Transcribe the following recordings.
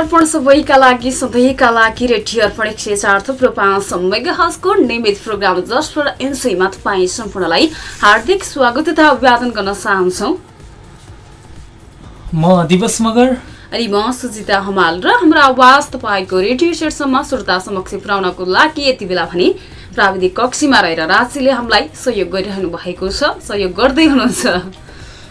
अर्पण सबैका लागि सधैँका लागि रेडियो अर्पण एक सय चार थुप्रो पाँच मेगा हजको नियमित प्रोग्राम जस्ट फर एनसीमा तपाईँ सम्पूर्णलाई हार्दिक स्वागत तथा अभिवादन गर्न चाहन्छौँ। म दिवस मगर। अनि म सुजिता हमाल र हाम्रो आवाज तपाईँको रेडियो सेटसम्म श्रोता समक्ष पुर्याउनको लागि यति बेला भने प्राविधिक कक्षीमा रहेर राशिले हामीलाई सहयोग गरिरहनु भएको छ सहयोग गर्दै हुनुहुन्छ।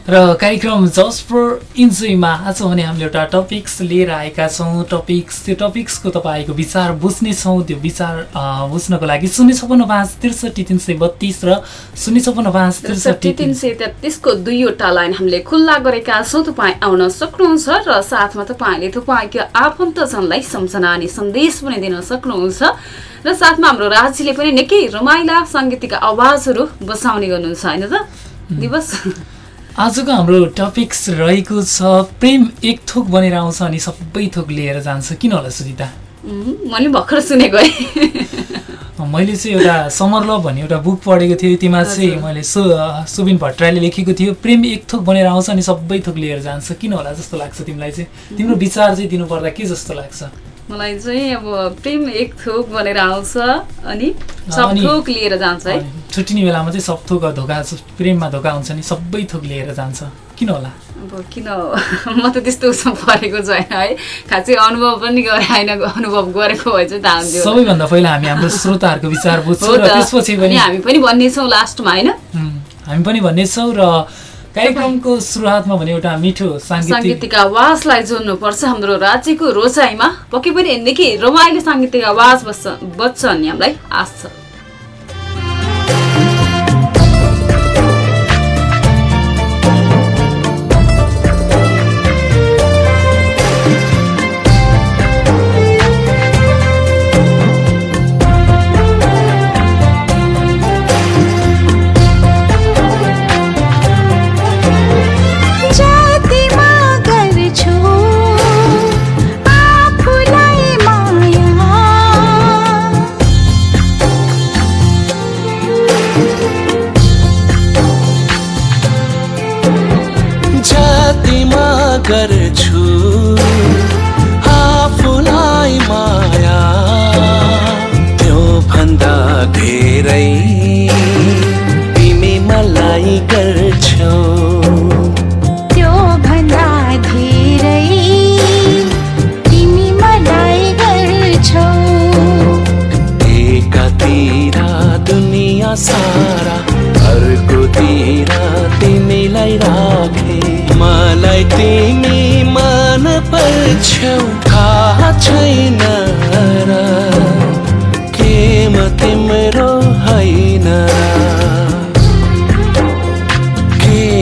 र कार्यक्रम जस्ट फर इन्जोयमा आज भने हामीले एउटा टपिक्स लिएर आएका छौँ। टपिक्स त्यो टपिक्सको तपाईँको विचार बुझ्नेछौँ त्यो विचार बुझ्नको लागि शून्य छपन्न पाँच त्रिसठी तिन सय बत्तिस र शून्य छपन्न पाँच त्रिसठी तिन सय तेत्तिसको दुईवटा लाइन हामीले खुल्ला गरेका छौँ। तपाईँ आउन सक्नुहुन्छ र साथमा तपाईँले तपाईँको आफन्तजनलाई सम्झना अनि सन्देश पनि दिन सक्नुहुन्छ। र साथमा हाम्रो राज्यले पनि निकै रमाइला साङ्गीतिक आवाजहरू बसाउने गर्नुहुन्छ। होइन त? दिवस? आजको हाम्रो टपिक्स रहेको छ प्रेम एक थोक बनेर आउँछ अनि सबै थोक लिएर जान्छ। किन होला सुजिता? मैले भर्खर सुनेको है। मैले चाहिँ एउटा समर लभ भन्ने एउटा बुक पढेको थिएँ त्यमा चाहिँ मैले सु सुबिन भट्टराईले लेखेको थियो प्रेम एक थोक बनेर आउँछ अनि सबै थोक लिएर जान्छ। किन होला जस्तो लाग्छ तिमीलाई चाहिँ? तिम्रो विचार चाहिँ दिनुपर्दा के जस्तो लाग्छ? मलाई चाहिँ अब प्रेम एक थोक बनेर आउँछ अनि सब थोक लिएर जान्छ है। छुट्टिने बेलामा चाहिँ सब थोक धोका प्रेममा धोका हुन्छ नि सबै थोक लिएर जान्छ। किन होला? अब किन म त त्यस्तो उसमा परेको छैन है। खासै अनुभव पनि गरे होइन अनुभव गरेको भए चाहिँ थाहा हुन्थ्यो। सबैभन्दा पहिला हामी हाम्रो श्रोताहरूको विचार बुझ्छौँ त्यसपछि पनि हामी पनि भन्नेछौँ लास्टमा होइन? हामी पनि भन्नेछौँ र कार्यक्रमको सुरुवातमा भने एउटा मिठो साङ्गीतिक आवाजलाई जोड्नुपर्छ हाम्रो राज्यको रोचाइमा पक्कै पनि निकै रमाइलो साङ्गीतिक आवाज बस्छ बच्छ भन्ने हामीलाई आश छ।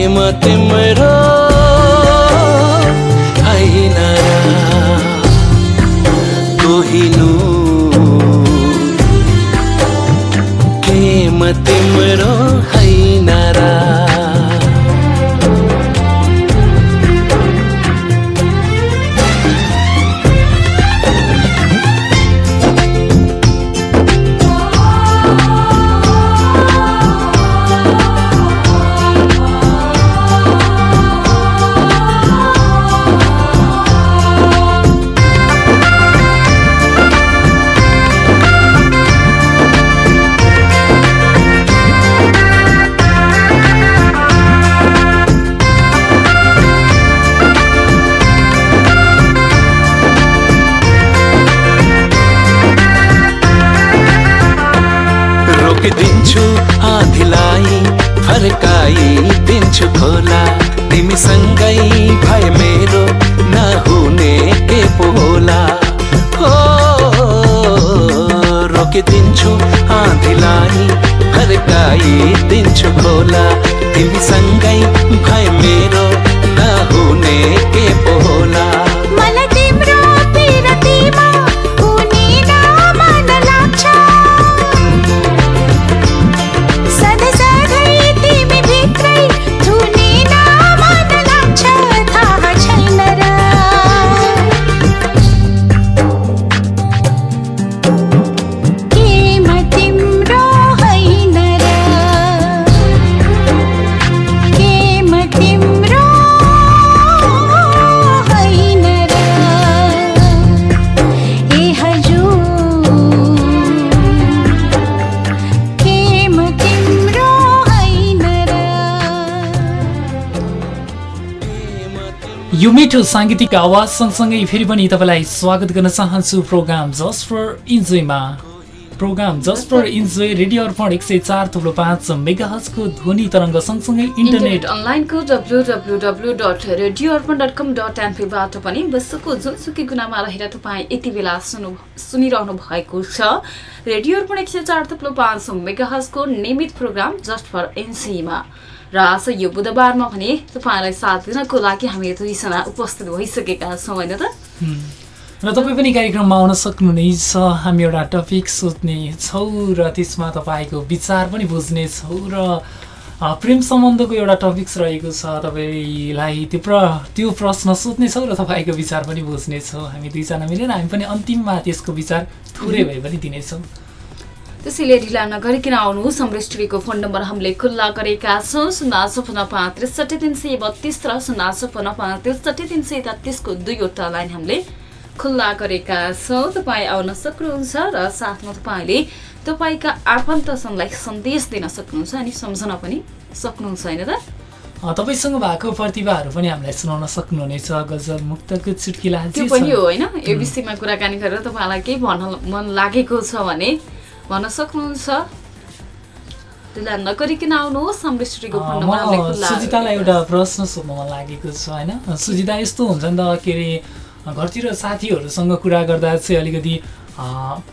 म तिम्रो होइन म तिम्रो दिन छुपोला तिमी सँगै भएमे मिठो साङ्गीतिक आवाज सँगसँगै फेरि पनि तपाईँलाई स्वागत गर्न चाहन्छु programme just for इन्जोयमा। Programme just for enjoy radio Arpan एक सय चार थुप्रो पाँच मेगाहजको ध्वनि तरङ्ग सँगसँगै इन्टरनेट। अनलाइनको W W W dot radio Arpan dot com dot एनपीबाट पनि विश्वको जुनसुकै गुनामा रहेर तपाईँ यति बेला सुनु सुनिरहनु भएको छ। रेडियो अर्पण एक सय चार थुप्रो पाँच मेगाहजको नियमित प्रोग्राम जस्ट फर एनसीमा र आज यो बुधबारमा भने तपाईँलाई साथ दिनको लागि हामी दुईजना उपस्थित भइसकेका छौँ होइन त? र तपाईँ पनि कार्यक्रममा आउन सक्नुहुनेछ। हामी एउटा टपिक सोध्ने छौँ र त्यसमा तपाईँको विचार पनि बुझ्नेछौँ र प्रेम सम्बन्धको एउटा टपिक्स रहेको छ। तपाईँलाई त्यो प्र त्यो प्रश्न सोध्नेछौँ र तपाईँको विचार पनि बुझ्नेछौँ हामी दुईजना मिलेर हामी पनि अन्तिममा त्यसको विचार थोरै भए पनि दिनेछौँ। त्यसैले ढिला नगरिकन आउनुहोस्। हाम्रो स्टुडियोको फोन नम्बर हामीले खुल्ला गरेका छौँ। शून्य छपन्न पाँच त्रिसठी तिन सय बत्तिस र शून्य छपन्न पाँच त्रिसठी तिन सय तेत्तिसको दुईवटा लाइन हामीले खुल्ला गरेका छौँ। तपाईँ आउन सक्नुहुन्छ र साथमा तपाईँले तपाईँका आफन्तजनलाई सन्देश दिन सक्नुहुन्छ अनि सम्झन पनि सक्नुहुन्छ होइन त? तपाईँसँग भएको प्रतिभाहरू पनि हामीलाई सुनाउन सक्नुहुनेछ गजल मुक्तको चुटकिला त्यो पनि हो होइन? यो विषयमा कुराकानी गरेर तपाईँलाई केही भन्न मन लागेको छ भने भन्न सक्नुहुन्छ नगरिकन आउनुहोस् हाम्रो स्टुडियोको सुजितालाई एउटा प्रश्न सोध्न मन लागेको छ होइन? सुजिता यस्तो हुन्छ नि त के अरे घरतिर साथीहरूसँग कुरा गर्दा चाहिँ अलिकति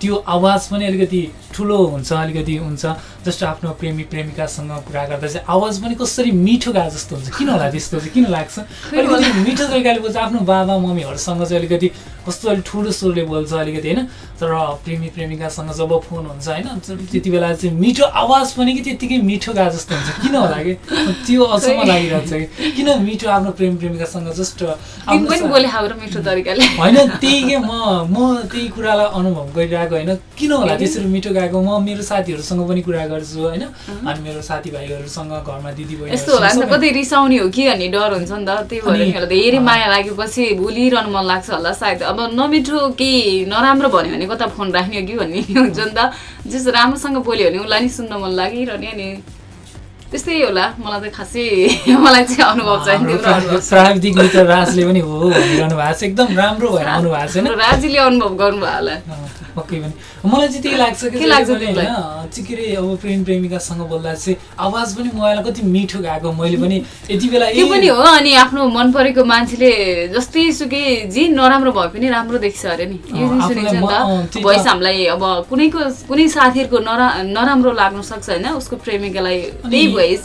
त्यो आवाज पनि अलिकति ठुलो हुन्छ अलिकति हुन्छ। जस्ट आफ्नो प्रेमी प्रेमिकासँग कुरा गर्दा चाहिँ आवाज पनि कसरी मिठो गा जस्तो हुन्छ। किन होला त्यस्तो चाहिँ किन लाग्छ? अलिकति मिठो तरिकाले बोल्छ। आफ्नो बाबा मम्मीहरूसँग चाहिँ अलिकति कस्तो अलिक ठुलो स्वरले बोल्छ अलिकति होइन? तर प्रेमी प्रेमिकासँग जब फोन हुन्छ होइन? त्यति बेला चाहिँ मिठो आवाज पनि कि त्यत्तिकै मिठो गा जस्तो हुन्छ। किन होला कि? त्यो अचम्म लागिरहेको छ कि? किन मिठो आफ्नो प्रेमी प्रेमिकासँग जस्ट होइन त्यही के म म त्यही कुरालाई अनुभव गरिरहेको होइन? किन होला त्यसरी मिठो गाएको? म मेरो साथीहरूसँग पनि कुरा गर्छु होइन? अनि मेरो साथीभाइहरूसँग घरमा दिदी बहिनी यस्तो होला नि त कतै रिसाउने हो कि भन्ने डर हुन्छ नि त त्यही भएर धेरै माया लागेपछि भुलिरहनु मन लाग्छ होला सायद। अब नमिठो केही नराम्रो भन्यो भने कता फोन राख्ने हो कि भन्ने हुन्छ नि त। जस्तो राम्रोसँग बोल्यो भने उसलाई नि सुन्न मन लागिरहने अनि त्यस्तै होला मलाई त खासै मलाई चाहिँ अनुभव छ प्राविधिक मित्र राजले पनि हो भनिरहनु भएको छ। एकदम राम्रो भएर आउनु भएको छैन राजीले अनुभव गर्नुभयो होला। पक्कै पनि। मलाई चाहिँ त्यही लाग्छ कि होइन के अरे अब प्रेम प्रेमिकासँग बोल्दा चाहिँ आवाज पनि मोबाइलमा कति मिठो गएको मैले पनि यति बेला त्यो पनि हो अनि आफ्नो मन परेको मान्छेले जस्तै सुकै जे नराम्रो भए पनि राम्रो देख्छ अरे नि। यो भोइस हामीलाई अब कुनैको कुनै साथीहरूको नरा नराम्रो लाग्न सक्छ होइन उसको प्रेमिकालाई त्यही भोइस।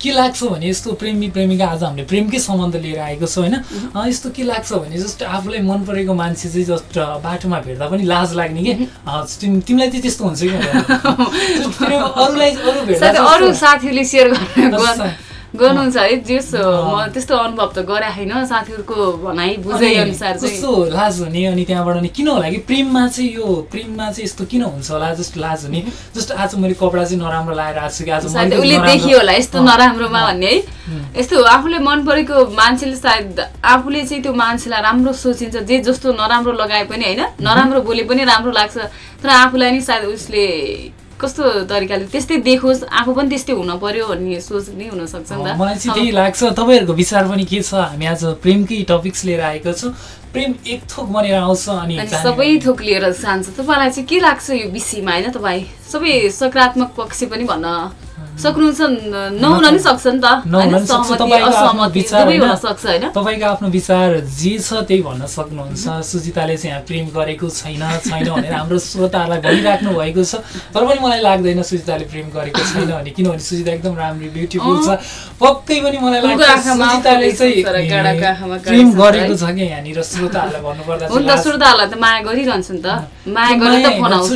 के लाग्छ भने यस्तो प्रेमी प्रेमिका आज हामीले प्रेमकै सम्बन्ध लिएर आएको छौँ होइन? यस्तो के लाग्छ भने जस्तो आफूलाई मन परेको मान्छे चाहिँ जस्ट बाटोमा भेट्दा पनि लाज लाग्ने कि? तिमीलाई चाहिँ त्यस्तो हुन्छ कि? अरूलाई अरू भेट्दा अरू साथीले सेयर गर्नुहुन्छ है जस म त्यस्तो अनुभव त गरे होइन साथीहरूको भनाइ बुझाइ अनुसार कस्तो लाज हुने अनि त्यहाँबाट नि किन होला कि प्रेममा चाहिँ यो प्रेममा चाहिँ यस्तो किन हुन्छ होला जस्तो लाज हुने। जस्तो आज मैले कपडा चाहिँ नराम्रो लगाएर आएको छु कि आज उसले देखियो होला यस्तो नराम्रोमा भन्ने है। यस्तो आफूले मन परेको मान्छेले सायद आफूले चाहिँ त्यो मान्छेलाई राम्रो सोचिन्छ जे जस्तो नराम्रो लगाए पनि होइन नराम्रो बोले पनि राम्रो लाग्छ। तर आफूलाई नि सायद उसले कस्तो तरिकाले त्यस्तै देखोस् आफू पनि त्यस्तै हुन पर्यो भन्ने सोच नै हुनसक्छ नि त। मलाई चाहिँ त्यही लाग्छ। तपाईँहरूको विचार पनि के छ? हामी आज प्रेमकै टपिक्स लिएर आएको छौँ। प्रेम एक थोक बनेर आउँछ अनि सबै थोक लिएर जान्छ। तपाईँलाई चाहिँ के लाग्छ यो विषयमा? होइन तपाईँ सबै सकारात्मक पक्ष पनि भन्न सक्नुहुन्छ नहुन नि सक्छ नि त। तपाईँको आफ्नो विचार जे छ त्यही भन्न सक्नुहुन्छ। सुजिताले चाहिँ यहाँ प्रेम गरेको छैन छैन भनेर हाम्रो श्रोताहरूलाई भनिराख्नु भएको छ। तर पनि मलाई लाग्दैन सुजिताले प्रेम गरेको छैन भने। किनभने सुजिता एकदम राम्रो ब्युटिफुल छ। पक्कै पनि मलाई लाग्छ सुजिताले चाहिँ प्रेम गरेको छ कि यहाँनिर श्रोताहरूलाई भन्नुपर्दा श्रोताहरूलाई त माया गरिरहन्छ नि त। माया गरेर त फोन आउँछ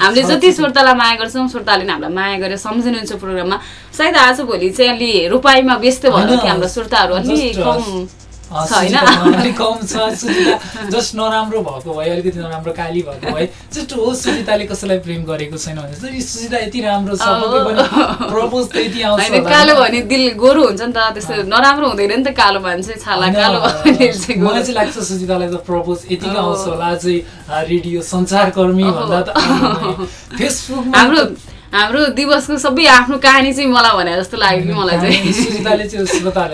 हामीले जति श्रोतालाई माया गर्छौँ श्रोताले हामीलाई माया गरेर सम्झिनु हुनुहुन्छ प्रोग्राममा सायद आज भोलि चाहिँ अलि रोपाइमा व्यस्त भयो कि हाम्रो श्रोताहरू अलिक कम अलिक कम छ जस्ट नराम्रो भएको भए अलिकति नराम्रो काली भएको भए जस्ट हो सुजिताले कसैलाई प्रेम गरेको छैन भने सुजिता यति राम्रो छ प्रपोज त यति आउँछ कालो भने दिल गोरु हुन्छ नि त त्यस्तो नराम्रो हुँदैन नि त कालो मान्छे छाला कालो मलाई चाहिँ लाग्छ सुजितालाई त प्रपोज यतिकै आउँछ होला चाहिँ रेडियो सञ्चारकर्मी भन्दा त फेसबुकमा हाम्रो हाम्रो दिवसको सबै आफ्नो कहानी चाहिँ मलाई भने जस्तो लाग्यो कि मलाई चाहिँ।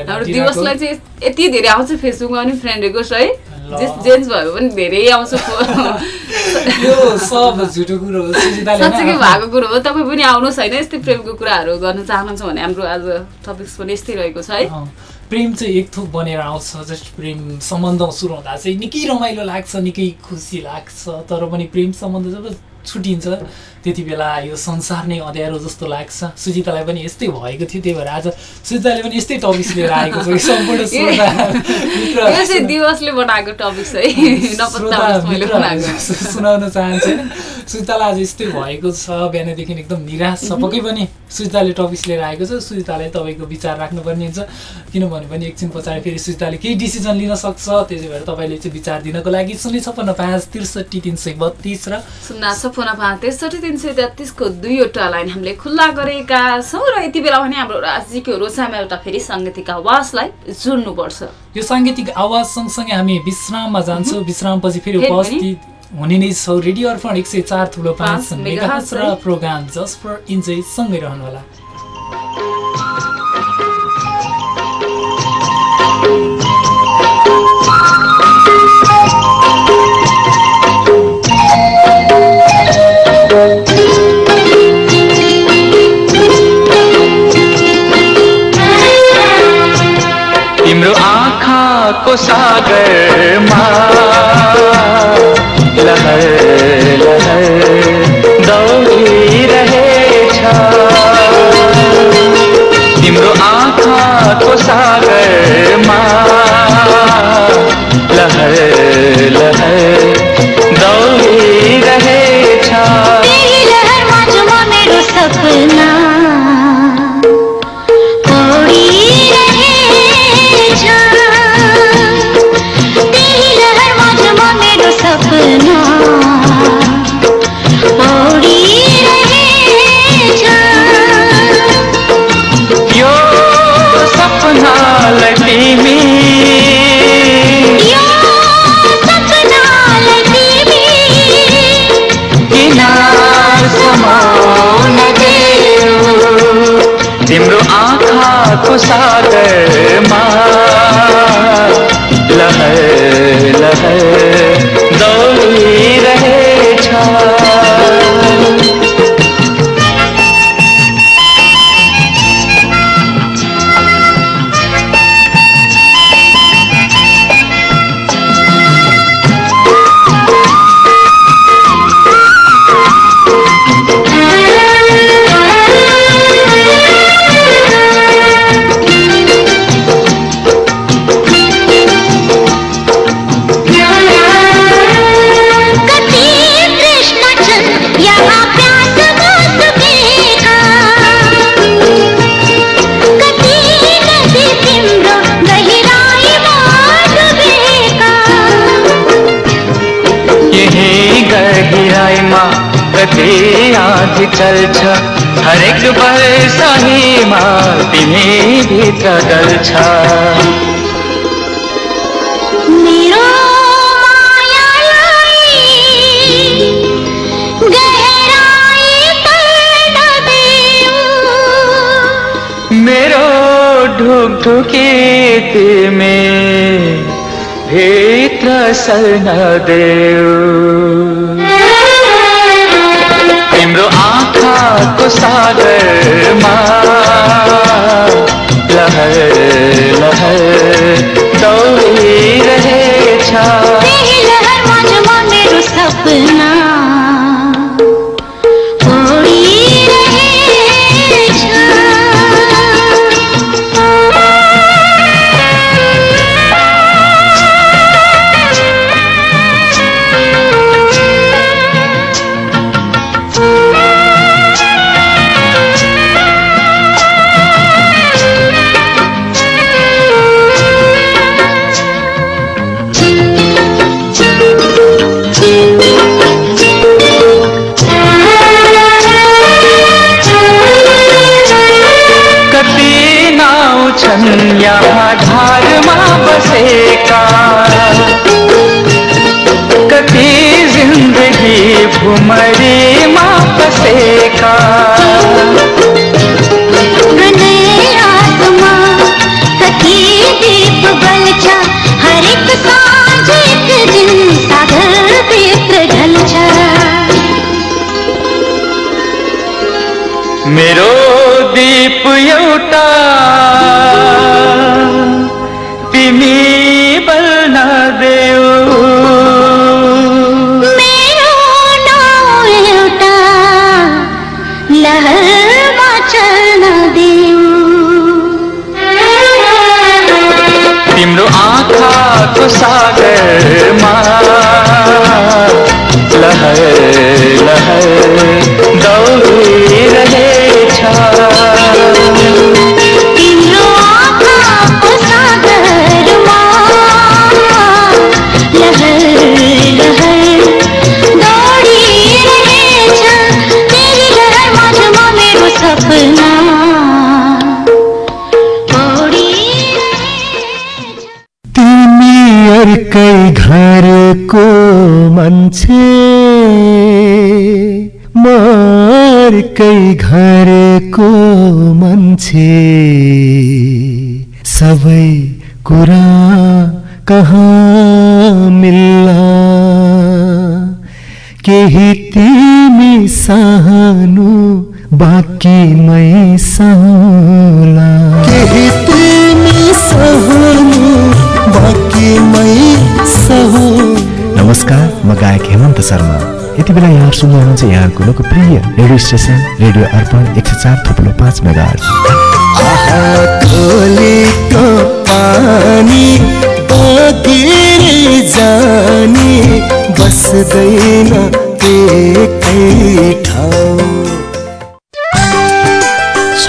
हाम्रो दिवसलाई चाहिँ यति धेरै आउँछ फेसबुकमा पनि फ्रेन्ड रिक्वेस्ट है। जेन्ट्स भयो भने धेरै आउँछ। साँच्चीकै होइन? भएको कुरो हो? तपाईँ पनि आउनुहोस् होइन यस्तै प्रेमको कुराहरू गर्न चाहनुहुन्छ भने हाम्रो आज टपिक्स पनि यस्तै रहेको छ है। प्रेम चाहिँ एक थोक बनेर आउँछ जस्ट प्रेम सम्बन्ध सुरु हुँदा चाहिँ निकै रमाइलो लाग्छ निकै खुसी लाग्छ तर पनि प्रेम सम्बन्ध जब छुट्टिन्छ त्यति बेला यो संसार नै अँध्यारो जस्तो लाग्छ। सुजितालाई पनि यस्तै भएको थियो त्यही भएर आज सुजिताले पनि यस्तै टपिक्स लिएर आएको छ। सम्पूर्ण दिवसले बनाएको टपिक्स है। सुनाउन चाहन्छु। सुजितालाई आज यस्तै भएको छ। बिहानदेखि एकदम निराश छ। पक्कै पनि सुजिताले टपिक्स लिएर आएको छ। सुजितालाई तपाईँको विचार राख्नुपर्ने हुन्छ। किनभने पनि एकछिन पछाडि फेरि सुजिताले केही डिसिजन लिन सक्छ। त्यसै भएर तपाईँले चाहिँ विचार दिनको लागि शून्य छप्पन्न पाँच त्रिसठी तिन सय बत्तिस र सुन्ना सपना पाँच त्रिसठी तिन सय तेत्तिसको दुईवटा लाइन हामीले खुल्ला गरेका छौँ र यति बेला भने हाम्रो राजीको रोजामा एउटा फेरि साङ्गीतिक आवाजलाई जोड्नुपर्छ। यो साङ्गीतिक आवाज सँगसँगै हामी विश्राममा जान्छौँ। विश्रामपछि फेरि फेरि उपस्थित हुने नै छौँ। रेडियो अर्पण एक सय चार थुलो पाँच र प्रोग्राम जस्ट फर इन्जोय सँगै रहनुहोला। आँखाको सागरमा लहर लहर दौडिरहेछ तिम्रो आँखाको सागरमा लहर लहर दौडिरहेछ तेरी लहर माझमा मेरो सपना। तिम्रे आज चल छ हर एक पर सही माँ तिमी भित्र गल छ ढुक ढुकी तिमी भित्र सर न देऊ आँखाको सागरमा लहर लहर दौडिरहेछ लहर लहर। घरको मान्छे अर्कै घरको मान्छे। सबै कुरा कहाँ मिल्ला? केही तिमी सहनु बाँकी मै सहला केही तिमी सहनु नमस्कार म गायक हेमन्त शर्मा। यति बेला यहाँ सुन्दै हुनुहुन्छ यहाँको लोकप्रिय रेडियो स्टेसन रेडियो अर्पण एक सय चार थुप्रो पाँच मेगा बस्दैन एकै ठाउँ।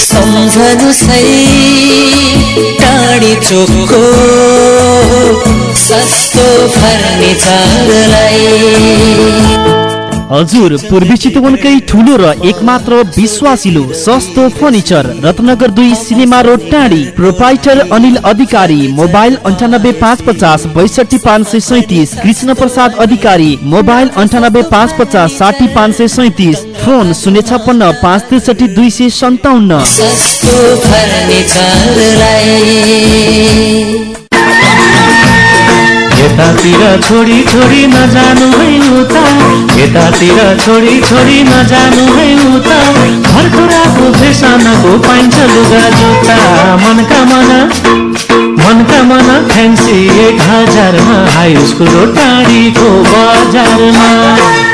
सम्झनु सही हजुर पूर्वी चितवनकै ठुलो र एकमात्र विश्वासिलो सस्तो फर्निचर रत्नगर दुई सिनेमा रोड टाढी। प्रोपाइटर अनिल अधिकारी मोबाइल अन्ठानब्बे पाँच पचास बैसठी पाँच सय सैतिस। कृष्ण प्रसाद अधिकारी मोबाइल अन्ठानब्बे पाँच पचास साठी पाँच सय सैतिस। फोन शून्य छप्पन्न पाँच त्रिसठी दुई सय सन्ताउन्न। यतातिर छोडी छोडी नजानु है उता यतातिर छोडी छोडी नजानु है उता। भर्खराको फेसनको पाइन्छ लुगा जुत्ता। मनका मन मनका मन फ्यान्सी एक हजारमा हाई स्कुल टाढीको बजारमा।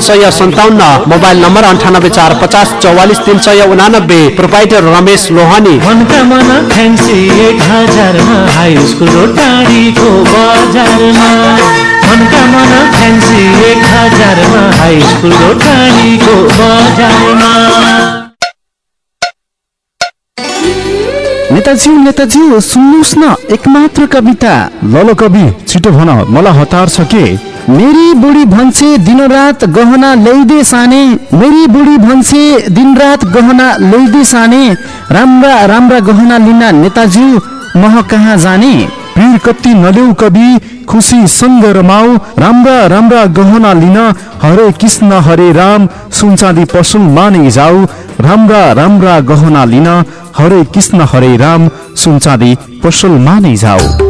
सय सन्ताउन्न मोबाइल नम्बर अन्ठानब्बे चार पचास चौवालिस तिन सय उनानब्बे प्रोपाइटर रमेश लोहानी। नेताज्यू नेताज्यू सुन्नुहोस् न एकमात्र कविता। ल ल कवि छिटो भन मलाई हतार छ के? मेरी बुढी भन्छे दिनरात गहना ल्याइदे साने मेरी बुढी भन्छे दिनरात गहना ल्याइदे साने राम्रा राम्रा गहना लिन नेताज्यू मह कहाँ जाने? पीर कति नलेउ कवि खुसी सँग रमाऊ राम्रा राम्रा गहना लिन हरे कृष्ण हरे राम सुनचाँदी पसुल माने जाऊ राम्रा राम्रा गहना लिन हरे कृष्ण हरे राम सुनचाँदी पसल माने जाऊ।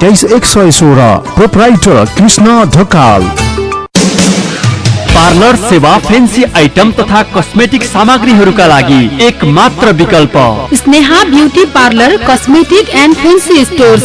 तेइस एक सय सोह्र प्रोपराइटर कृष्ण ढकाल। पार्लर सेवा फेन्सी आइटम तथा कस्मेटिक सामग्रीहरूका लागि एक मात्र विकल्प। Sneha beauty parlour cosmetic and fancy stores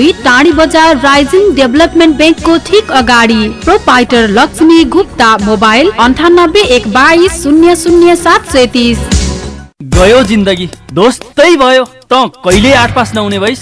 दुई टाढी बजार राइजिङ डेभलपमेन्ट ब्याङ्कको ठिक अगाडि। प्रोपाइटर लक्ष्मी गुप्ता मोबाइल अन्ठानब्बे एक बाइस शून्य शून्य सात सय तिस गयो जिन्दगी दोस्तै भयो त कहिले आठ पास नहुने भइस।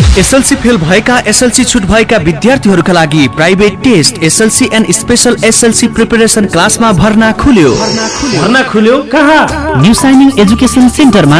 एसएलसी फेल भएका एसएलसी छुट भएका विद्यार्थीहरूका लागि private test SLC and special SLC preparation क्लासमा भर्ना खुल्यो। भर्ना खुल्यो? कहाँ? न्यू साइनिङ एजुकेसन सेन्टरमा।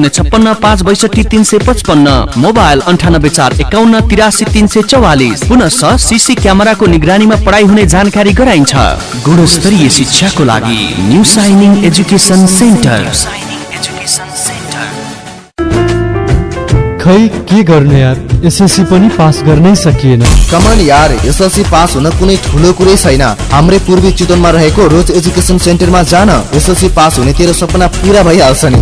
शून्य छप्पन्न पाँच बैसठी तिन सय पचपन्न मोबाइल अन्ठानब्बे चार एकाउन्न तिरासी तिन सय चौवालिस। पुनश सिसी क्यामेराको निगरानीमा पढाइ हुने जानकारी गराइन्छ। गुणस्तरीय शिक्षाको लागि न्यू साइनिङ एजुकेसन सेन्टर। खै के गर्ने यार? एसएलसी पनि पास गर्नै सकिएन। कमान यार एसएलसी पास हुन कुनै ठुलो कुरै छैन। हाम्रै पूर्वी चितवनमा रहेको रोज एजुकेसन सेन्टरमा जान एसएलसी पास हुने तेरो सपना पुरा भइहाल्छ नि।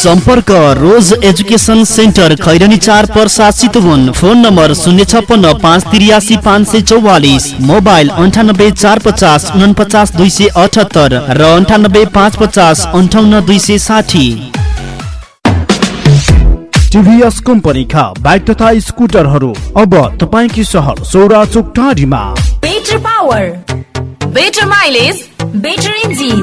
सम्पर्क रोज एजुकेसन सेन्टर खैरनी चार पर्सा चितवन फोन नम्बर शून्य छप्पन्न पाँच त्रियासी पाँच सय चौवालिस। मोबाइल अन्ठानब्बे चार पचास उनपचास दुई सय अठहत्तर र अन्ठानब्बे पाँच पचास अन्ठाउन्न दुई सय साठी। टिभीएस कम्पनीका बाइक तथा स्कुटरहरू अब तपाईँकी सहर सौरा चोक टाढीमा better power better mileage better engine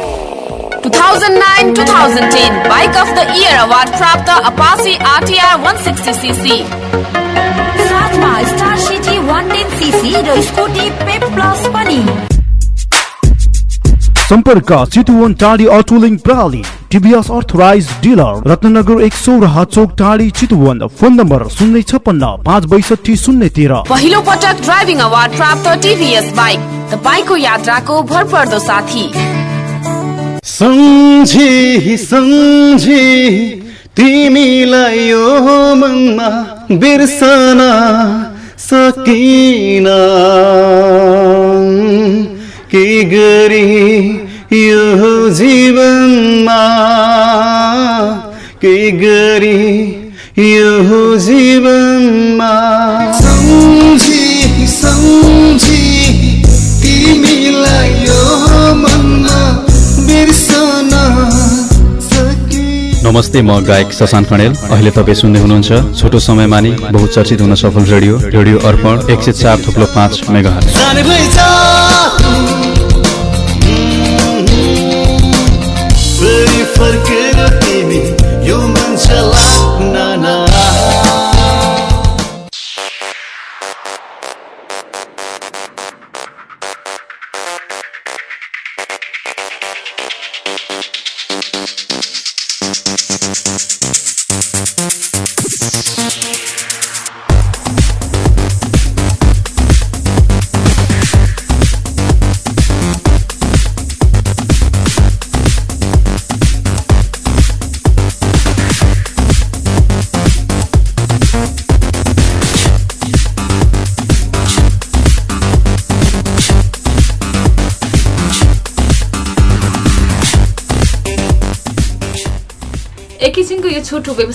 2009-2010 bike of the year award प्राप्त अपासी आरटिआर 160 सीसी साथमा स्टार सिटी 110 सीसी र स्कुटी पेप प्लस पनि। सम्पर्क चितुवन टाढी अटोलिङ प्रणाली टिभीएस अर्थराइज डिलर रत्नगर एक सौ र चोक टाढी चितुवन फोन नम्बर शून्य छप्पन्न पाँच बैसठी शून्य तेह्र। पहिलो पटक ड्राइभिङ अवार्ड प्राप्त टिभीएस बाइक तपाईँको यात्राको भरपर्दो साथी। सम्झी सम्झी तिमीलाई यो मनमा बिर्सन सकिन। के गरी यो जीवनमा? के गरी यो जीवनमा? सम्झी सम्झी। नमस्ते म गायक शशान्त खडेल। अहिले तपाईँ सुन्दै हुनुहुन्छ छोटो समयमा नै बहुचर्चित हुन सफल रेडियो रेडियो अर्पण एक सय चार थुप्लो पाँच मेगा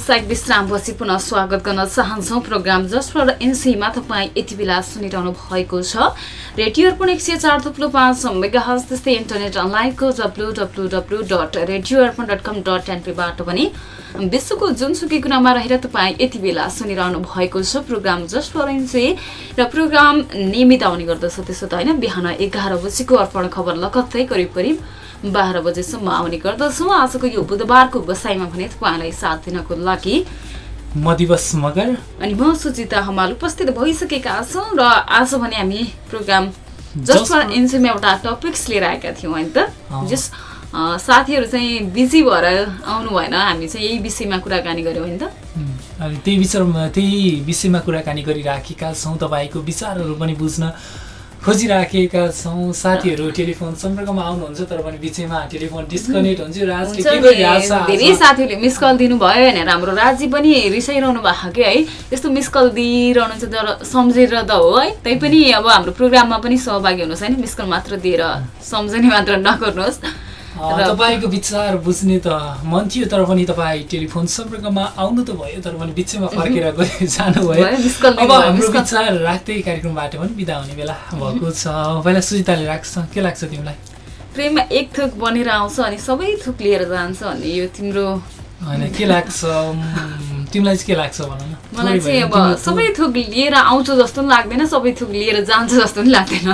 व्यावसायिक विश्रामपछि पुनः स्वागत गर्न चाहन्छौँ प्रोग्राम फर एनसीमा तपाईँ यति बेला सुनिरहनु भएको छ। रेडियो अर्पण एक सय चार थुप्लो पाँच मेगाहज त्यस्तै इन्टरनेट अनलाइनको W W W dot radio Arpan dot com dot एनपीबाट पनि विश्वको जुनसुकै कुनामा रहेर तपाईँ यति बेला सुनिरहनु भएको छ प्रोग्राम फर एनसी र प्रोग्राम नियमित आउने गर्दछ। त्यसो त होइन बिहान एघार बजीको अर्पण खबर लगत्तै करिब करिब बाह्र बजेसम्म आउने गर्दछौँ। आजको यो बुधबारको बसाइमा भने तपाईँलाई साथ दिनको लागि म दिवस मगर। अनि म सुजिता हमाल उपस्थित भइसकेका छौँ र आज भने हामी प्रोग्राम जस्ट फर एनसीमा एउटा टपिक्स लिएर आएका थियौँ होइन त। जस साथीहरू चाहिँ बिजी भएर आउनु भएन। हामी चाहिँ यही विषयमा कुराकानी गऱ्यौँ होइन त। अनि त्यही विषयमा त्यही विषयमा कुराकानी गरिराखेका छौँ। तपाईँको विचारहरू पनि बुझ्न खोजिराखेका छौँ साथीहरू टेलिफोन सम्पर्कमा आउनुहुन्छ तर पनि बिचैमा टेलिफोन डिस्कनेक्ट हुन्छ राजले के? धेरै साथीहरूले मिस कल दिनुभयो भनेर हाम्रो राजी पनि रिसाइरहनु भएको कि है? त्यस्तो मिस कल दिइरहनु चाहिँ तर सम्झेर त हो है? तैपनि अब हाम्रो प्रोग्राममा पनि सहभागी हुनुहोस् होइन? मिस कल मात्र दिएर सम्झने मात्र नगर्नुहोस्। तपाईँको विचार बुझ्ने त मन थियो तर पनि तपाईँ टेलिफोन सम्पर्कमा आउनु त भयो तर पनि बिचैमा फर्केर गए जानुभयो अब हाम्रो। विचार राख्दै कार्यक्रमबाट पनि बिदा हुने बेला भएको छ। पहिला सुजिताले राख्छ के लाग्छ तिमीलाई? प्रेममा एक थोक बनेर आउँछ अनि सबै थोक लिएर जान्छ अनि यो तिम्रो होइन के लाग्छ? तिमीलाई चाहिँ के लाग्छ भन न? मलाई चाहिँ अब सबै थोक लिएर आउँछ जस्तो पनि लाग्दैन सबै थोक लिएर जान्छ जस्तो पनि लाग्दैन।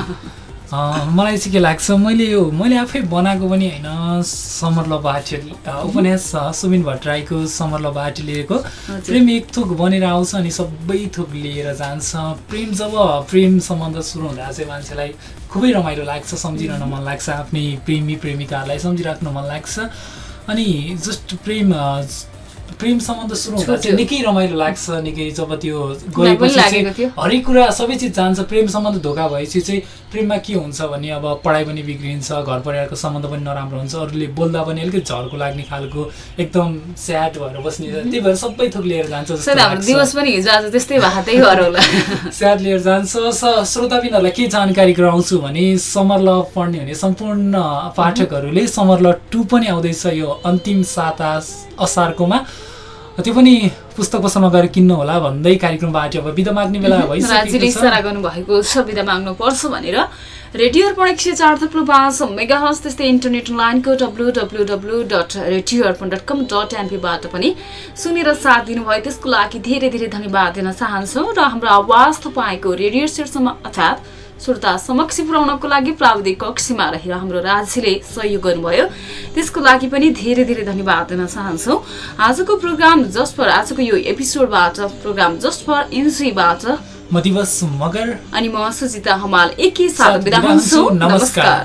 मलाई चाहिँ के लाग्छ मैले यो मैले आफै बनाएको पनि होइन समर लभ भाटे उपन्यास सुबिन भट्टराईको समर लभ भाटे लेखेको हजुर। प्रेम एक थोक बनेर आउँछ अनि सबै थोक लिएर जान्छ। प्रेम जब प्रेम सम्बन्ध सुरु हुँदा चाहिँ मान्छेलाई खुबै रमाइलो लाग्छ सम्झिरहन मन लाग्छ आफ्नै प्रेमी प्रेमिकाहरूलाई सम्झिराख्न मन लाग्छ। अनि जस्ट प्रेम प्रेम सम्बन्ध सुरु हुँदा चाहिँ। निकै रमाइलो लाग्छ निकै जब त्यो। चाहिँ हरेक कुरा सबै चिज जान्छ प्रेम सम्बन्ध धोका भएपछि चाहिँ प्रेममा के हुन्छ भने अब पढाइ पनि बिग्रिन्छ घर परिवारको सम्बन्ध पनि नराम्रो हुन्छ अरूले बोल्दा पनि अलिकति झर्को लाग्ने खालको एकदम स्याड भएर बस्ने त्यही भएर सबै थोक लिएर जान्छ। दिवस पनि हिजो आज त्यस्तै भएको त्यही भएर होला स्याड लिएर जान्छ श्रोताबिनहरूलाई के जानकारी गराउँछु भने समर लभ पढ्ने हुने सम्पूर्ण पाठकहरूले समर लभ टू पनि आउँदैछ यो अन्तिम साता असारकोमा त्यो पनि पुस्तक पसलमा गएर किन्नु होला भन्दै कार्यक्रमबाट अब बिदा माग्ने बेला भइसकेको छ। गर्नुभएको छ विधा माग्नु पर्छ भनेर। रेडियो अर्पण एक सय चार थप्लो पाँच मेगा हस त्यस्तै इन्टरनेट लाइनको W W W dot radio Arpan dot com dot एनपीबाट पनि सुनेर साथ दिनुभयो। त्यसको लागि धेरै धेरै धन्यवाद दिन चाहन्छौँ। र हाम्रो आवाज तपाईँको रेडियो सेटसम्म अर्थात् श्रोता समक्ष पुर्याउनको लागि प्राविधिक कक्षमा रहेर हाम्रो राज्यले सहयोग गर्नुभयो। त्यसको लागि पनि धेरै धेरै धन्यवाद दिन चाहन्छौँ। आजको प्रोग्राम जस्ट फर आजको यो एपिसोडबाट प्रोग्राम जस्ट फर इन्जुरीबाट म दिवस मगर। अनि म सुजिता हमाल एकैसाथ बिदा हुन्छु। नमस्कार।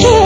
can't.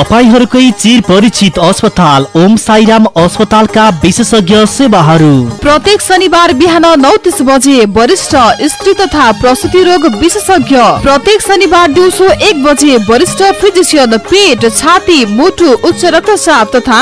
तपाईँहरूकै चिर परिचित अस्पताल ओम साईराम अस्पतालका विशेषज्ञ सेवाहरू। प्रत्येक शनिबार बिहान नौ तिस बजे वरिष्ठ स्त्री तथा प्रसुति रोग विशेषज्ञ। प्रत्येक शनिबार दिउँसो एक बजे वरिष्ठ फिजिसियन पेट छाती मुटु उच्च रक्तचाप तथा